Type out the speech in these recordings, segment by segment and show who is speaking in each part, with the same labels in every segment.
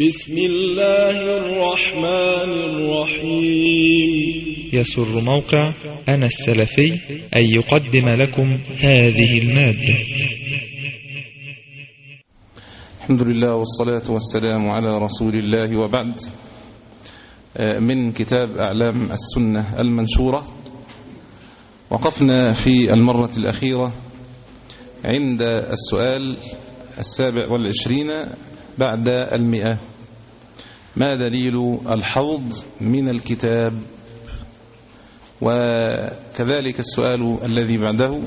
Speaker 1: بسم الله الرحمن الرحيم.
Speaker 2: يسر موقع أنا السلفي أن يقدم لكم هذه المادة.
Speaker 3: الحمد لله والصلاة والسلام على رسول الله وبعد. من كتاب أعلام السنة المنشورة وقفنا في المرة الأخيرة عند السؤال السابع والعشرين بعد المئة. ما دليل الحوض من الكتاب؟ وكذلك السؤال الذي بعده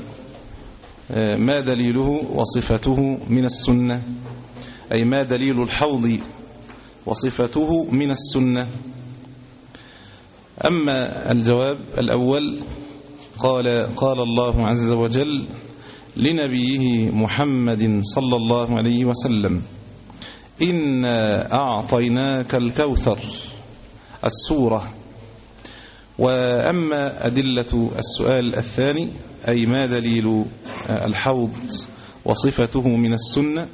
Speaker 3: ما دليله وصفته من السنة؟ أي ما دليل الحوض وصفته من السنة؟ أما الجواب الأول قال قال الله عز وجل لنبيه محمد صلى الله عليه وسلم. إنا أعطيناك الكوثر السورة. وأما أدلة السؤال الثاني أي ما دليل الحوض وصفته من السنة؟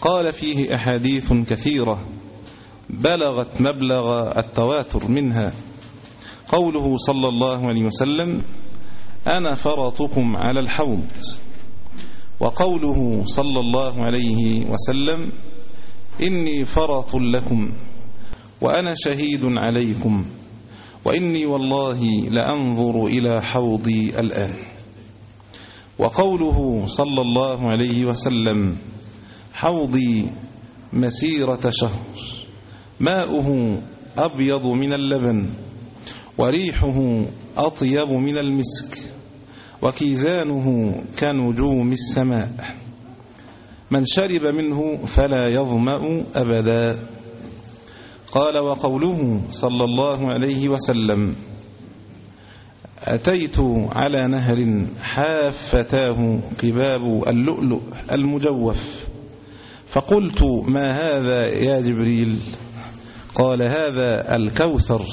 Speaker 3: قال فيه أحاديث كثيرة بلغت مبلغ التواتر منها. قوله صلى الله عليه وسلم أنا فرطكم على الحوض. وقوله صلى الله عليه وسلم إني فرط لكم وأنا شهيد عليكم وإني والله لأنظر إلى حوضي الآن. وقوله صلى الله عليه وسلم حوضي مسيرة شهر ماؤه أبيض من اللبن وريحه أطيب من المسك وكيزانه كنجوم السماء. من شرب منه فلا يظمأ أبدا. قال وقوله صلى الله عليه وسلم أتيت على نهر حافتاه قباب اللؤلؤ المجوف فقلت ما هذا يا جبريل؟ قال هذا الكوثر.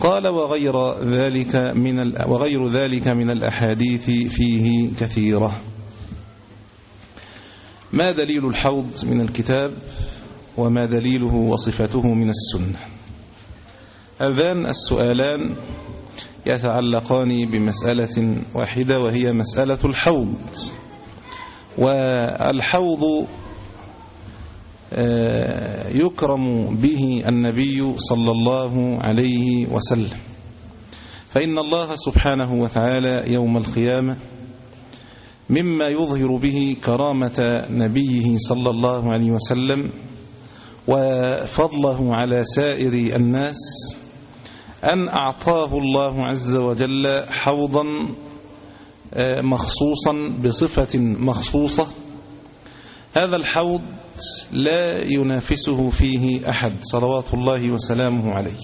Speaker 3: قال وغير ذلك من وغير ذلك من الأحاديث فيه كثيرة. ما دليل الحوض من الكتاب وما دليله وصفته من السنة؟ هذان السؤالان يتعلقان بمسألة واحدة وهي مسألة الحوض. والحوض يكرم به النبي صلى الله عليه وسلم. فإن الله سبحانه وتعالى يوم القيامة مما يظهر به كرامة نبيه صلى الله عليه وسلم وفضله على سائر الناس أن أعطاه الله عز وجل حوضا مخصوصا بصفة مخصوصة. هذا الحوض لا ينافسه فيه أحد صلوات الله وسلامه عليه.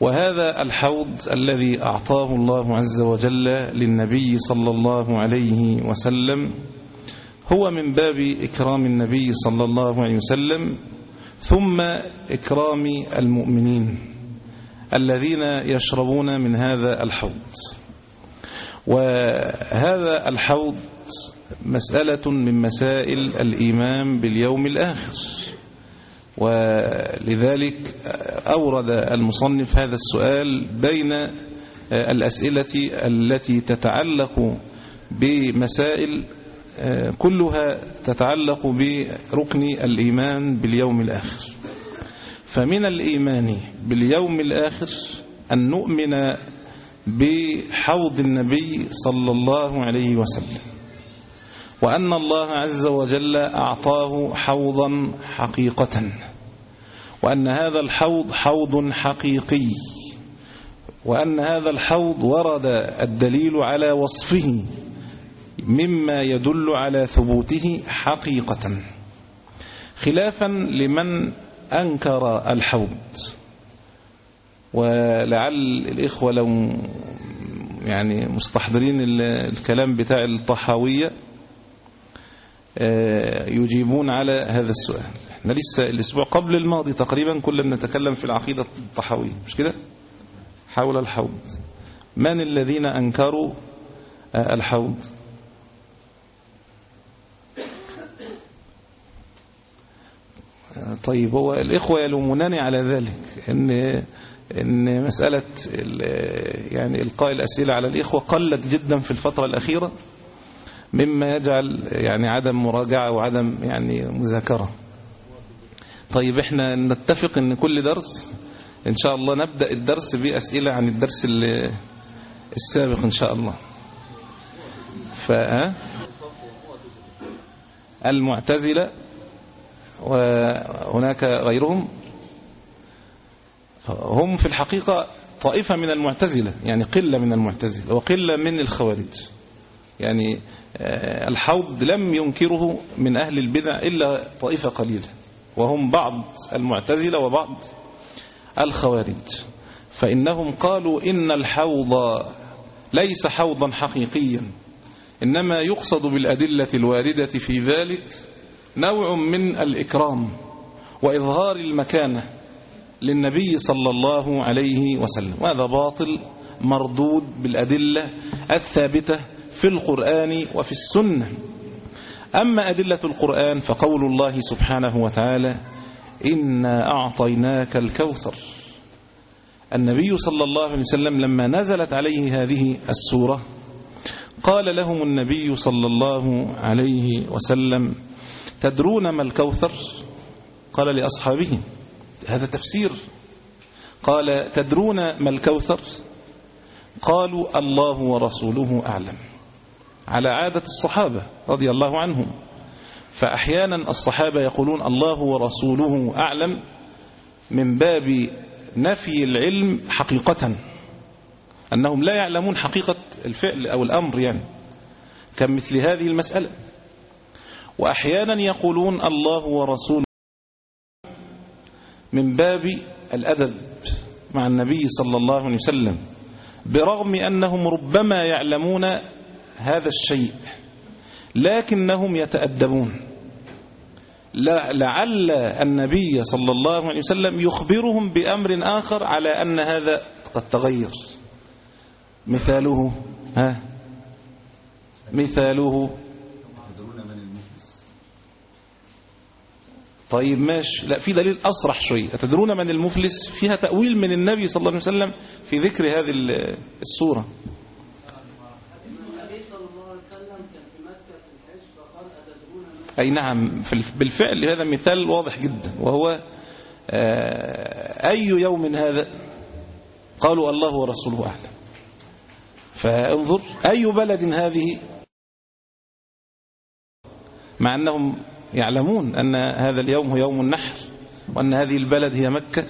Speaker 3: وهذا الحوض الذي أعطاه الله عز وجل للنبي صلى الله عليه وسلم هو من باب إكرام النبي صلى الله عليه وسلم ثم إكرام المؤمنين الذين يشربون من هذا الحوض. وهذا الحوض مسألة من مسائل الإيمان باليوم الآخر. ولذلك أورد المصنف هذا السؤال بين الأسئلة التي تتعلق بمسائل كلها تتعلق بركن الإيمان باليوم الآخر. فمن الإيمان باليوم الآخر أن نؤمن بحوض النبي صلى الله عليه وسلم وأن الله عز وجل أعطاه حوضا حقيقة. وأن هذا الحوض حوض حقيقي وأن هذا الحوض ورد الدليل على وصفه مما يدل على ثبوته حقيقة. خلافا لمن أنكر الحوض ولعل الإخوة لو يعني مستحضرين الكلام بتاع الطحاوية يجيبون على هذا السؤال. إحنا لسه الأسبوع قبل الماضي تقريبا كنا نتكلم في العقيدة الطحاوية مش كده؟ حول الحوض. من الذين أنكروا الحوض؟ طيب هو الإخوة يلومونني على ذلك إن إن مسألة يعني إلقاء الأسئلة على الإخوة قلت جدا في الفترة الأخيرة مما يجعل يعني عدم مراجعة وعدم يعني مذاكرة. طيب إحنا نتفق إن كل درس إن شاء الله نبدأ الدرس بأسئلة عن الدرس السابق إن شاء الله. فأه المعتزلة وهناك غيرهم. هم في الحقيقة طائفة من المعتزلة يعني قلة من المعتزلة وقلة من الخوارج. يعني الحوض لم ينكره من أهل البدع إلا طائفة قليلة. وهم بعض المعتزلة وبعض الخوارج. فإنهم قالوا إن الحوض ليس حوضا حقيقيا إنما يقصد بالأدلة الواردة في ذلك نوع من الإكرام وإظهار المكانة للنبي صلى الله عليه وسلم. وهذا باطل مردود بالأدلة الثابتة في القرآن وفي السنة. أما أدلة القرآن فقول الله سبحانه وتعالى إنا أعطيناك الكوثر. النبي صلى الله عليه وسلم لما نزلت عليه هذه السورة قال لهم النبي صلى الله عليه وسلم تدرون ما الكوثر؟ قال لأصحابه هذا تفسير. قال تدرون ما الكوثر؟ قالوا الله ورسوله أعلم. على عادة الصحابة رضي الله عنهم. فأحيانا الصحابة يقولون الله ورسوله أعلم من باب نفي العلم حقيقة أنهم لا يعلمون حقيقة الفعل أو الأمر يعني كمثل هذه المسألة. وأحيانا يقولون الله ورسوله من باب الأدب مع النبي صلى الله عليه وسلم برغم أنهم ربما يعلمون هذا الشيء لكنهم يتأدبون. لعل النبي صلى الله عليه وسلم يخبرهم بأمر آخر على أن هذا قد تغير. مثاله ها؟ مثاله. طيب ماشي. لا في دليل أصرح شوية أتدرون من المفلس؟ فيها تأويل من النبي صلى الله عليه وسلم في ذكر هذه السورة. أي نعم بالفعل هذا مثال واضح جدا وهو أي يوم هذا؟ قالوا الله ورسوله أعلم. فانظر أي بلد هذه؟ مع أنهم يعلمون أن هذا اليوم هو يوم النحر وأن هذه البلد هي مكة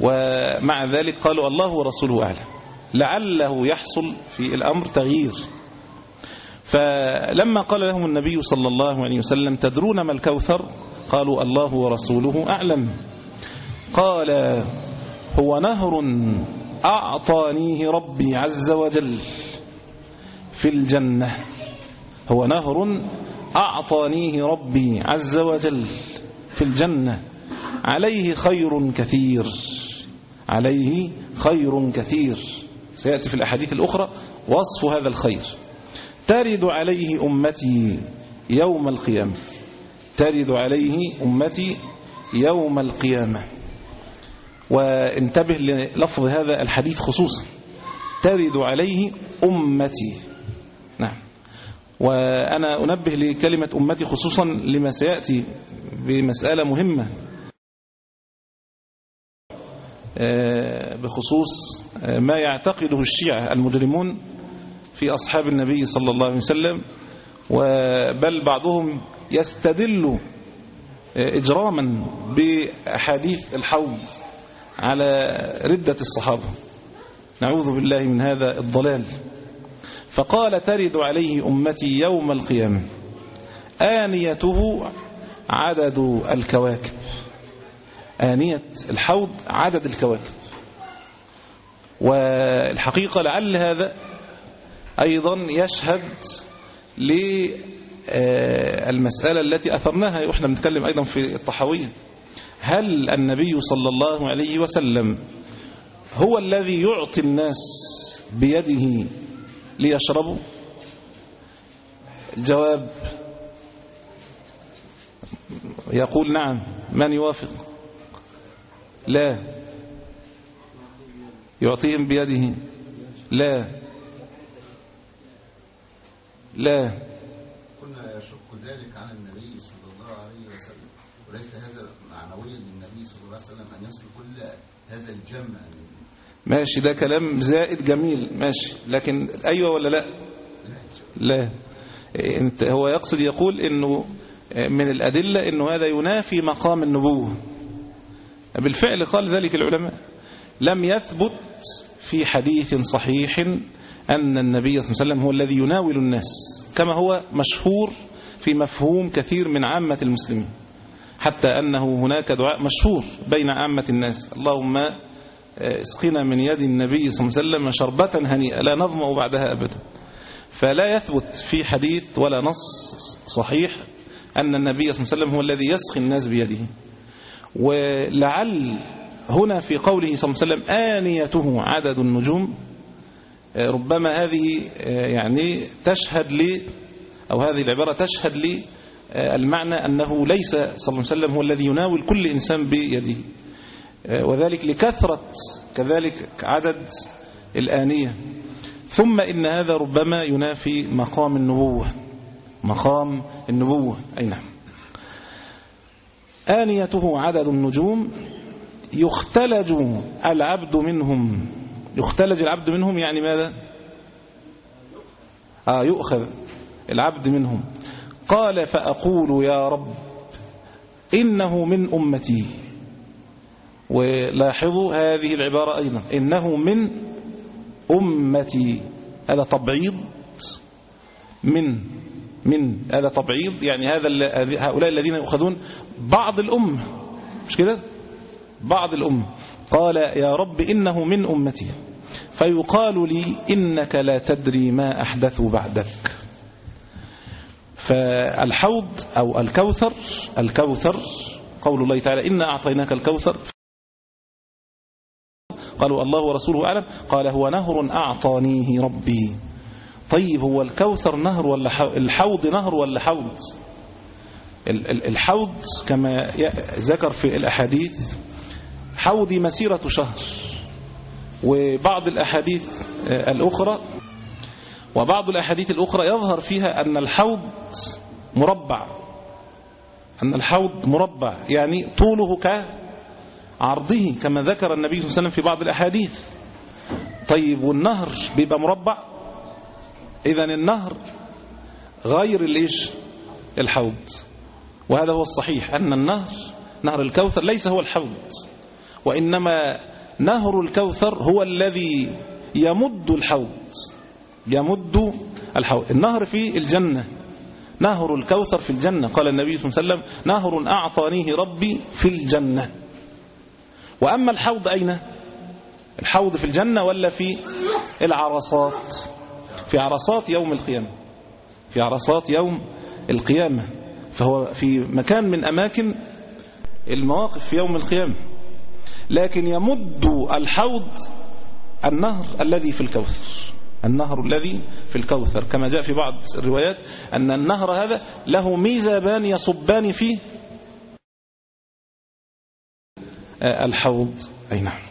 Speaker 3: ومع ذلك قالوا الله ورسوله أعلم. لعله يحصل في الأمر تغيير. فلما قال لهم النبي صلى الله عليه وسلم تدرون ما الكوثر؟ قالوا الله ورسوله أعلم. قال هو نهر أعطانيه ربي عز وجل في الجنة. هو نهر أعطانيه ربي عز وجل في الجنة. عليه خير كثير. عليه خير كثير. سيأتي في الأحاديث الأخرى وصف هذا الخير. ترد عليه أمتي يوم القيامة. ترد عليه أمتي يوم القيامة. وانتبه للفظ هذا الحديث خصوصا. ترد عليه أمتي. نعم. وأنا أنبه لكلمة أمتي خصوصا لما سيأتي بمسألة مهمة. بخصوص ما يعتقده الشيعة المجرمون في أصحاب النبي صلى الله عليه وسلم بل بعضهم يستدل إجراما بأحاديث الحوض على ردة الصحابة. نعوذ بالله من هذا الضلال. فقال ترد عليه أمتي يوم القيامة آنيته عدد الكواكب. آنية الحوض عدد الكواكب. والحقيقة لعل هذا أيضا يشهد للمسألة التي أثرناها وإحنا بنتكلم أيضا في الطحوية هل النبي صلى الله عليه وسلم هو الذي يعطي الناس بيده ليشربوا؟ الجواب يقول نعم. من يوافق؟ لا. يعطيهم بيده؟ لا. لا.
Speaker 4: كنا يشك ذلك عن النبي صلى الله عليه وسلم وليس هذا معنويا للنبي صلى الله عليه وسلم أن يصل كل هذا الجمع.
Speaker 3: ماشي ده كلام زائد جميل ماشي لكن أيوة ولا لا؟ لا. انت هو يقصد يقول إنه من الأدلة إنه هذا ينافي مقام النبوة. بالفعل قال ذلك العلماء. لم يثبت في حديث صحيح أن النبي صلى الله عليه وسلم هو الذي يناول الناس كما هو مشهور في مفهوم كثير من عامة المسلمين حتى أنه هناك دعاء مشهور بين عامة الناس اللهم اسقنا من يد النبي صلى الله عليه وسلم شربة هنيئة لا نظمأ بعدها أبدا. فلا يثبت في حديث ولا نص صحيح أن النبي صلى الله عليه وسلم هو الذي يسقي الناس بيده. ولعل هنا في قوله صلى الله عليه وسلم آنيته عدد النجوم ربما هذه يعني تشهد لي أو هذه العبارة تشهد لي المعنى أنه ليس صلى الله عليه وسلم هو الذي يناول كل إنسان بيده. وذلك لكثرة كذلك عدد الآنية. ثم إن هذا ربما ينافي مقام النبوة. مقام النبوة أي نعم. آنيته عدد النجوم يختلج العبد منهم. يختلج العبد منهم يعني ماذا؟ آه يؤخذ العبد منهم. قال فأقول يا رب إنه من أمتي. ولاحظوا هذه العبارة أيضا. إنه من أمتي. هذا تبعيض. من من. هذا تبعيض. يعني هذا هؤلاء الذين يؤخذون بعض الأمة مش كده؟ بعض الأمة قال يا رب إنه من أمتي. فيقال لي إنك لا تدري ما أحدث بعدك. فالحوض أو الكوثر الكوثر قول الله تعالى إنا أعطيناك الكوثر. قالوا الله ورسوله أعلم. قال هو نهر أعطانيه ربي. طيب هو الكوثر نهر ولا الحوض نهر ولا حوض؟ الحوض كما ذكر في الأحاديث حوضي مسيرة شهر. وبعض الأحاديث الأخرى وبعض الأحاديث الأخرى يظهر فيها أن الحوض مربع. أن الحوض مربع يعني طوله كعرضه كما ذكر النبي صلى الله عليه وسلم في بعض الأحاديث. طيب والنهر بيبقى مربع؟ إذا النهر غير الإيش؟ الحوض. وهذا هو الصحيح أن النهر نهر الكوثر ليس هو الحوض. وإنما نهر الكوثر هو الذي يمد الحوض. يمد الحوض. النهر في الجنة. نهر الكوثر في الجنة. قال النبي صلى الله عليه وسلم نهر أعطانيه ربي في الجنة. وأما الحوض أين؟ الحوض في الجنة ولا في العرصات؟ في عرصات يوم القيامة. في عرصات يوم القيامة. فهو في مكان من أماكن المواقف في يوم القيامة. لكن يمد الحوض النهر الذي في الكوثر. النهر الذي في الكوثر. كما جاء في بعض الروايات أن النهر هذا له ميزابان يصبان فيه الحوض. أي نعم.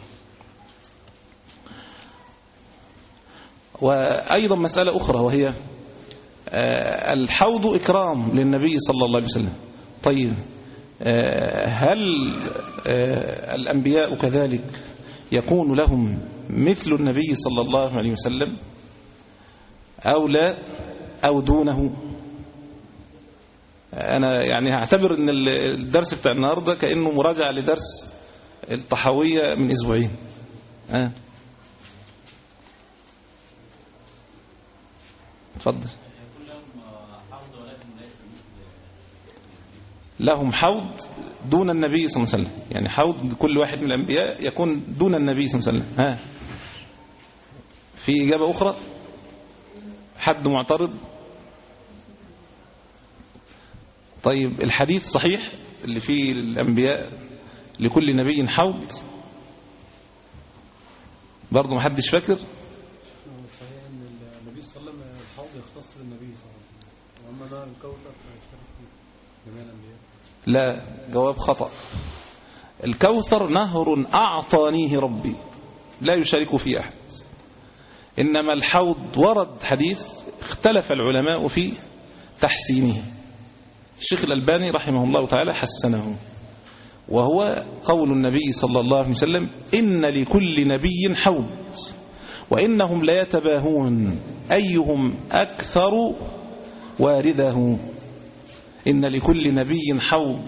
Speaker 3: وأيضا مسألة أخرى وهي الحوض إكرام للنبي صلى الله عليه وسلم. طيب. هل الأنبياء كذلك يكون لهم مثل النبي صلى الله عليه وسلم أو لا أو دونه؟ أنا يعني هعتبر أن الدرس بتاع النهاردة كأنه مراجعة لدرس الطحوية من أسبوعين. أه؟ اتفضل لهم حوض دون النبي صلى الله عليه وسلم. يعني حوض كل واحد من الأنبياء يكون دون النبي صلى الله عليه وسلم. ها. في إجابة أخرى؟ حد معترض؟ طيب الحديث صحيح اللي فيه الأنبياء لكل نبي حوض؟ برضه ما حدش فاكر
Speaker 5: صحيح إن النبي صلى الله عليه وسلم الحوض يختص بالنبي صلى الله عليه وسلم. وأما نهر الكوثر
Speaker 3: لا جواب خطأ. الكوثر نهر أعطانيه ربي لا يشارك فيه أحد. إنما الحوض ورد حديث اختلف العلماء في تحسينه. الشيخ الألباني رحمه الله تعالى حسنه. وهو قول النبي صلى الله عليه وسلم إن لكل نبي حوض وإنهم ليتباهون أيهم أكثر واردة. إن لكل نبي حوض.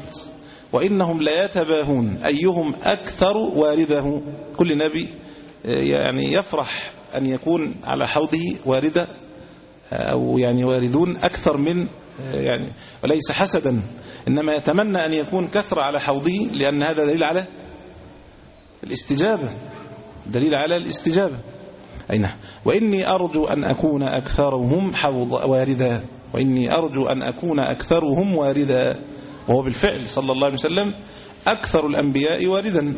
Speaker 3: وإنهم ليتباهون أيهم أكثر وارده؟ كل نبي يعني يفرح أن يكون على حوضه واردة أو يعني واردون أكثر من يعني وليس حسدا. إنما يتمنى أن يكون كثر على حوضه لأن هذا دليل على الاستجابة. دليل على الاستجابة. أي نعم. وإني أرجو أن أكون أكثرهم حوض واردا وإني أرجو أن أكون أكثرهم واردا. وهو بالفعل صلى الله عليه وسلم أكثر الأنبياء واردا.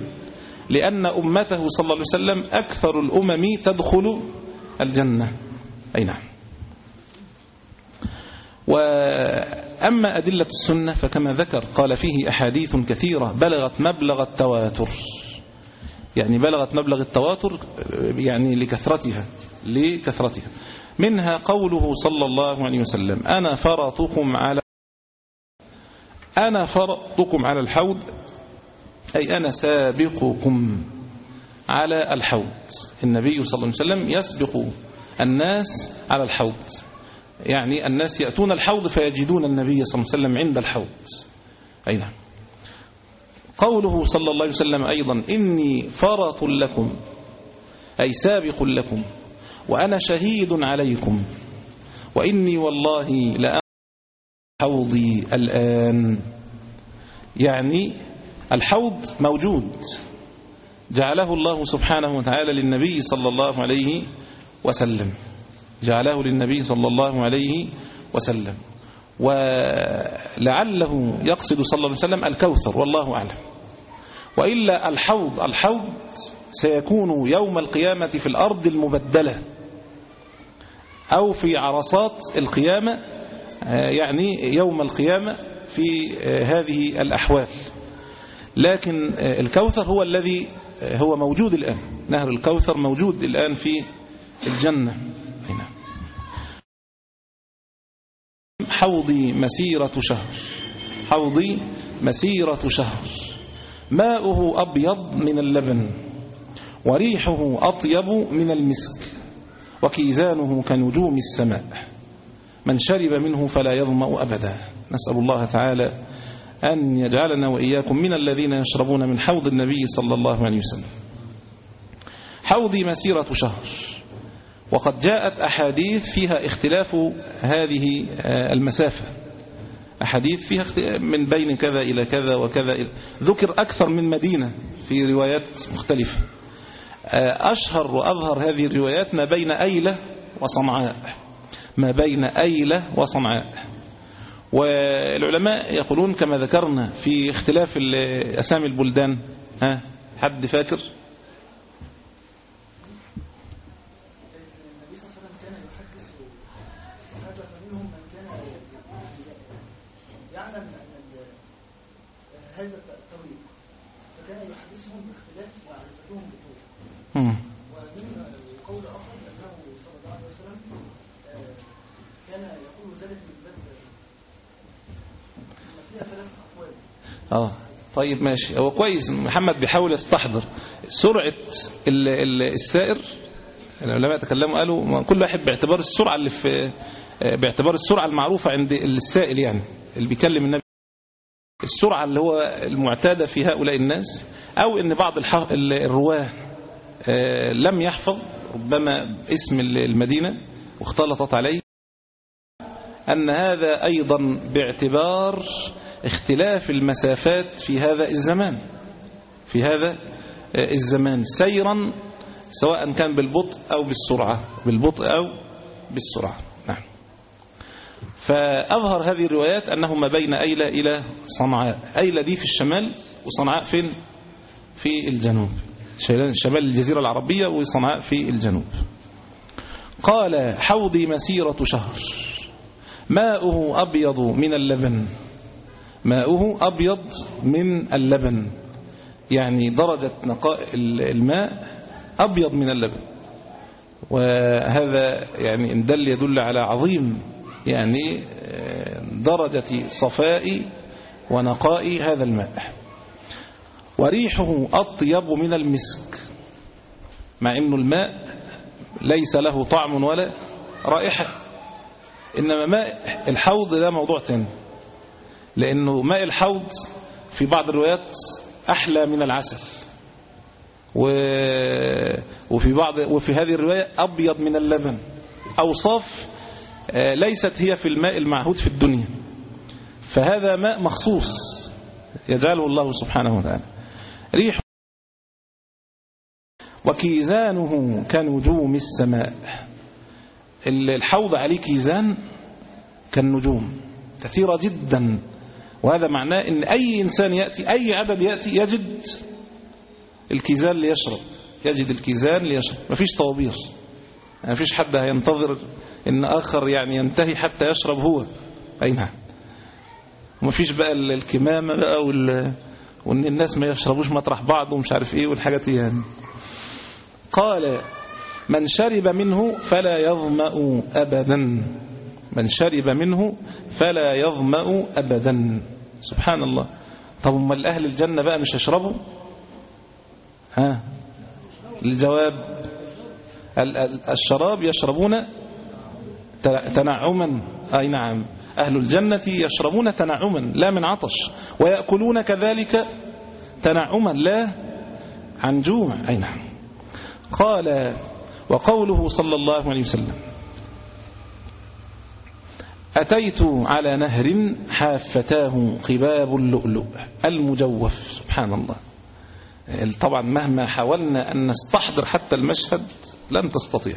Speaker 3: لأن أمته صلى الله عليه وسلم أكثر الأمم تدخل الجنة. أي نعم. وأما أدلة السنة فكما ذكر قال فيه أحاديث كثيرة. بلغت مبلغ التواتر. يعني بلغت مبلغ التواتر يعني لكثرتها لكثرتها. منها قوله صلى الله عليه وسلم أنا فرطكم على أنا فرطكم على الحوض أي أنا سابقكم على الحوض. النبي صلى الله عليه وسلم يسبق الناس على الحوض. يعني الناس يأتون الحوض فيجدون النبي صلى الله عليه وسلم عند الحوض. أي نعم. قوله صلى الله عليه وسلم أيضا إني فرط لكم أي سابق لكم. وأنا شهيد عليكم. وإني والله لأ حوضي الآن. يعني الحوض موجود. جعله الله سبحانه وتعالى للنبي صلى الله عليه وسلم. جعله للنبي صلى الله عليه وسلم. ولعله يقصد صلى الله عليه وسلم الكوثر والله أعلم. وإلا الحوض الحوض سيكون يوم القيامة في الأرض المبدلة. أو في عرصات القيامة يعني يوم القيامة في هذه الأحوال. لكن الكوثر هو الذي هو موجود الآن. نهر الكوثر موجود الآن في الجنة. هنا. حوضي مسيرة شهر. حوضي مسيرة شهر. ماؤه أبيض من اللبن وريحه أطيب من المسك. وكيزانه كنجوم السماء. من شرب منه فلا يظمأ أبدا. نسأل الله تعالى أن يجعلنا وإياكم من الذين يشربون من حوض النبي صلى الله عليه وسلم. حوضي مسيرة شهر. وقد جاءت أحاديث فيها اختلاف هذه المسافة. أحاديث فيها من بين كذا إلى كذا وكذا إلى ذكر أكثر من مدينة في روايات مختلفة. أشهر وأظهر هذه الروايات ما بين أيلة وصنعاء. ما بين أيلة وصنعاء. والعلماء يقولون كما ذكرنا في اختلاف أسامي البلدان ها حد فاكر
Speaker 6: النبي صلى الله عليه وسلم كان يحدث الصحابة فمنهم من كان يعلم أن ال- هذا الطريق فكان يحدثهم باختلاف معرفتهم بالطرق
Speaker 3: مم.
Speaker 6: ومن قول آخر أنه صلى الله عليه وسلم آه، كان يقول ذلك من باب ما فيها ثلاث أقوال
Speaker 3: آه. طيب ماشي. هو كويس محمد بيحاول يستحضر. سرعة ال- ال- السائر العلماء تكلموا قالوا كل واحد باعتبار السرعة اللي في آه، باعتبار السرعة المعروفة عند السائل يعني اللي بيكلم النبي. السرعة اللي هو المعتادة في هؤلاء الناس أو أن بعض الرواة آه، لم يحفظ ربما اسم المدينة واختلطت عليه. أن هذا أيضا باعتبار اختلاف المسافات في هذا الزمان في هذا الزمان سيرا سواء كان بالبطء أو بالسرعة بالبطء أو بالسرعة. نعم. فأظهر هذه الروايات أنه ما بين أيلة إلى صنعاء أيلة دي في الشمال وصنعاء فين في الجنوب. شمال الجزيرة العربية وصنعاء في الجنوب. قال حوضي مسيرة شهر. ماؤه أبيض من اللبن. ماؤه أبيض من اللبن. يعني درجة نقاء الماء أبيض من اللبن. وهذا يعني إن دل يدل على عظيم يعني درجة صفاء ونقاء هذا الماء. وريحه أطيب من المسك. مع أنه الماء ليس له طعم ولا رائحة. إنما ماء الحوض ده موضوع تاني. لأنه ماء الحوض في بعض الروايات أحلى من العسل. و... وفي بعض وفي هذه الرواية أبيض من اللبن. أوصاف ليست هي في الماء المعهود في الدنيا. فهذا ماء مخصوص يجعله الله سبحانه وتعالى. ريح وكيزانه كنجوم السماء. الحوض عليه كيزان كالنجوم كثيرة جدا. وهذا معناه إن أي إنسان يأتي أي عدد يأتي يجد الكيزان ليشرب يجد الكيزان ليشرب. مفيش طوابير مفيش حد هينتظر إن آخر يعني ينتهي حتى يشرب هو. اي نعم ومفيش بقى الكمامة بقى وال... وإن الناس ما يشربوش مطرح بعض ومش عارف إيه والحاجات يعني. قال من شرب منه فلا يظمأ أبدا. من شرب منه فلا يظمأ أبدا. سبحان الله طب أمال أهل الجنة بقى مش يشربوا ها؟ الجواب الشراب يشربون تنعما. أي نعم. أهل الجنة يشربون تنعما لا من عطش. ويأكلون كذلك تنعما لا عن جوع. أي نعم. قال وقوله صلى الله عليه وسلم أتيت على نهر حافتاه قباب اللؤلؤ المجوف. سبحان الله. طبعا مهما حاولنا أن نستحضر حتى المشهد لن تستطيع.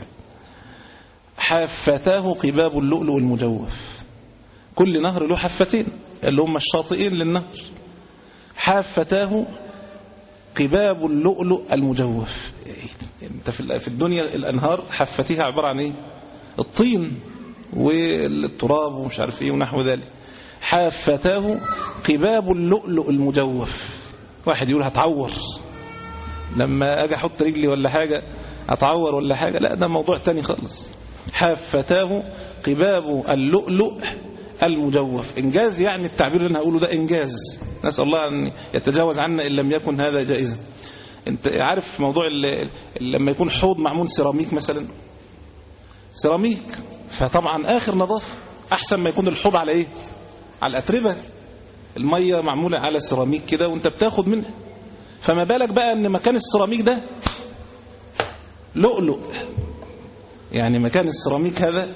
Speaker 3: حافتاه قباب اللؤلؤ المجوف. كل نهر له حفتين اللي هم الشاطئين للنهر. حافتاه قباب اللؤلؤ المجوف. انت في الدنيا الانهار حفتها عبارة عن إيه؟ الطين والتراب ومش عارف إيه ونحو ذلك. حافتاه قباب اللؤلؤ المجوف. واحد يقول هتعور. لما أجي أحط رجلي ولا حاجة اتعور ولا حاجة لا ده موضوع تاني خالص. حافتاه قباب اللؤلؤ المجوف. إنجاز يعني التعبير اللي أنا هقوله ده إنجاز. نسأل الله أن يتجاوز عنا إن لم يكن هذا جائزا. أنت عارف موضوع لما يكون حوض معمول سيراميك مثلا؟ سيراميك. فطبعا آخر نظافة أحسن ما يكون الحوض على إيه؟ على الأتربة. المية معمولة على سيراميك كده وأنت بتاخد منها. فما بالك بقى إن مكان السيراميك ده لؤلؤ. يعني مكان السيراميك هذا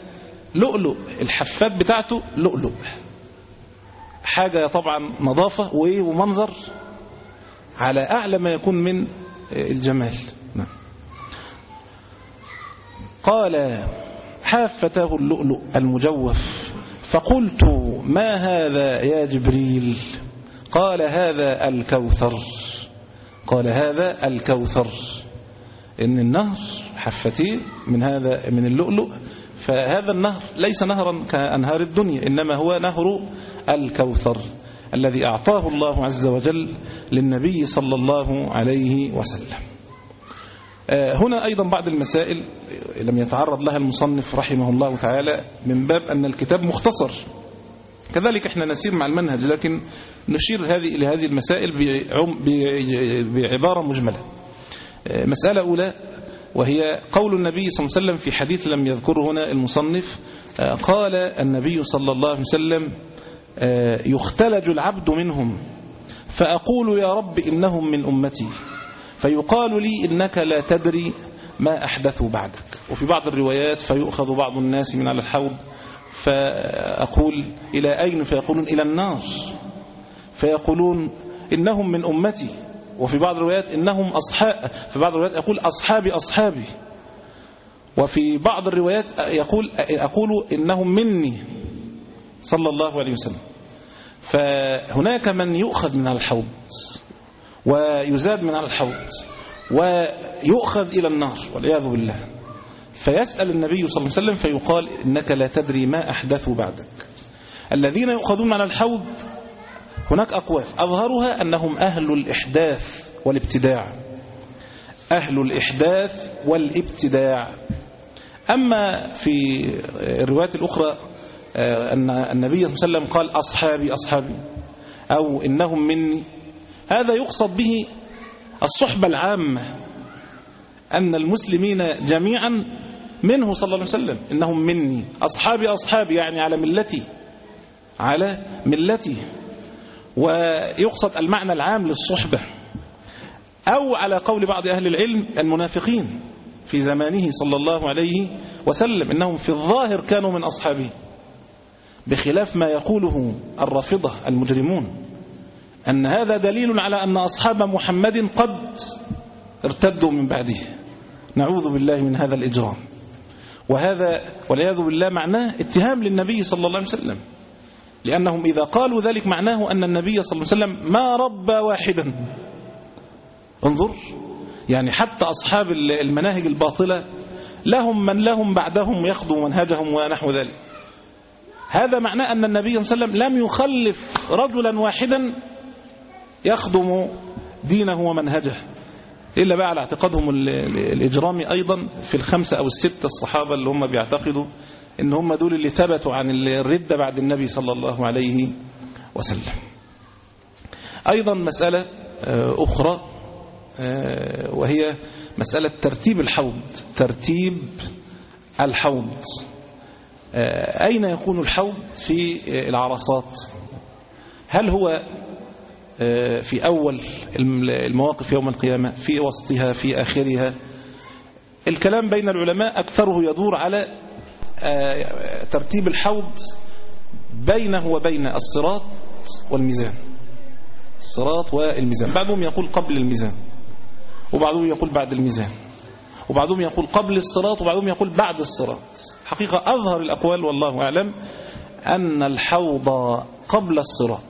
Speaker 3: لؤلؤ. الحفات بتاعته لؤلؤ. حاجة طبعا نظافة ومنظر على أعلى ما يكون من الجمال. نعم. قال حافتاه اللؤلؤ المجوف فقلت ما هذا يا جبريل؟ قال هذا الكوثر. قال هذا الكوثر. إن النهر حفتيه من هذا من اللؤلؤ فهذا النهر ليس نهرا كأنهار الدنيا إنما هو نهر الكوثر. الذي أعطاه الله عز وجل للنبي صلى الله عليه وسلم. هنا أيضا بعض المسائل لم يتعرض لها المصنف رحمه الله تعالى من باب أن الكتاب مختصر. كذلك إحنا نسير مع المنهج لكن نشير هذه إلى هذه المسائل بعبارة مجملة. مسألة أولى وهي قول النبي صلى الله عليه وسلم في حديث لم يذكره هنا المصنف قال النبي صلى الله عليه وسلم يختلج العبد منهم. فأقول يا رب إنهم من أمتي. فيقال لي إنك لا تدري ما أحدثوا بعدك. وفي بعض الروايات فيؤخذ بعض الناس من على الحوض. فأقول إلى أين؟ فيقولون إلى النار. فيقولون إنهم من أمتي. وفي بعض الروايات إنهم أصحاب في بعض الروايات يقول أصحابي أصحابي. وفي بعض الروايات يقول أقول إنهم مني. صلى الله عليه وسلم. فهناك من يؤخذ من الحوض ويزاد من الحوض ويؤخذ إلى النار والعياذ بالله. فيسأل النبي صلى الله عليه وسلم فيقال إنك لا تدري ما أحدثوا بعدك. الذين يؤخذون على الحوض هناك أقوال. أظهرها أنهم أهل الإحداث والابتداع. أهل الإحداث والابتداع. أما في الروايات الأخرى أن النبي صلى الله عليه وسلم قال أصحابي أصحابي. أو إنهم مني. هذا يقصد به الصحبة العامة. أن المسلمين جميعا منه صلى الله عليه وسلم. إنهم مني. أصحابي أصحابي يعني على ملتي. على ملتي. ويقصد المعنى العام للصحبة. أو على قول بعض أهل العلم المنافقين في زمانه صلى الله عليه وسلم. إنهم في الظاهر كانوا من أصحابه. بخلاف ما يقوله الرافضة المجرمون أن هذا دليل على أن أصحاب محمد قد ارتدوا من بعده. نعوذ بالله من هذا الإجرام. وهذا والعياذ بالله معناه اتهام للنبي صلى الله عليه وسلم. لأنهم إذا قالوا ذلك معناه أن النبي صلى الله عليه وسلم ما ربى واحدا. انظر يعني حتى أصحاب المناهج الباطلة لهم من لهم بعدهم يخدم منهجهم ونحو ذلك. هذا معناه أن النبي صلى الله عليه وسلم لم يخلف رجلا واحدا يخدم دينه ومنهجه إلا بقى على اعتقادهم الإجرامي أيضا في الخمسة أو الستة الصحابة اللي هم بيعتقدوا إن هم دول اللي ثبتوا عن الردة بعد النبي صلى الله عليه وسلم. أيضا مسألة أخرى وهي مسألة ترتيب الحوض ترتيب الحوض. أين يكون الحوض في العرصات؟ هل هو في أول المواقف يوم القيامة في وسطها في آخرها؟ الكلام بين العلماء أكثره يدور على ترتيب الحوض بينه وبين الصراط والميزان. الصراط والميزان. بعضهم يقول قبل الميزان وبعضهم يقول بعد الميزان. وبعضهم يقول قبل الصراط وبعضهم يقول بعد الصراط. حقيقة أظهر الأقوال والله أعلم أن الحوض قبل الصراط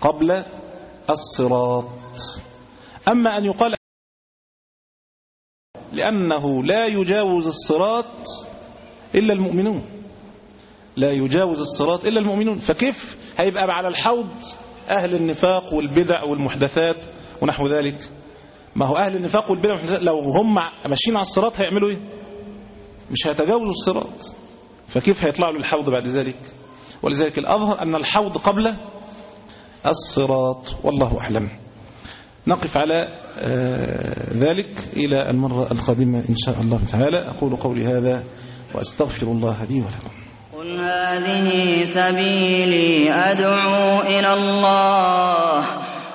Speaker 3: قبل الصراط. أما أن يقال لأنه لا يجاوز الصراط إلا المؤمنون. لا يجاوز الصراط إلا المؤمنون. فكيف هيبقى على الحوض أهل النفاق والبدع والمحدثات ونحو ذلك؟ ما هو أهل النفاق والبدع لو هم ماشيين على الصراط هيعملوا إيه؟ مش هيتجاوزوا الصراط. فكيف هيطلعوا للحوض بعد ذلك؟ ولذلك الأظهر أن الحوض قبل الصراط. والله أعلم. نقف على ذلك إلى المرة القادمة إن شاء الله تعالى. أقول قولي هذا وأستغفر الله لي ولكم.
Speaker 7: قل هذه سبيلي أدعو إلى الله.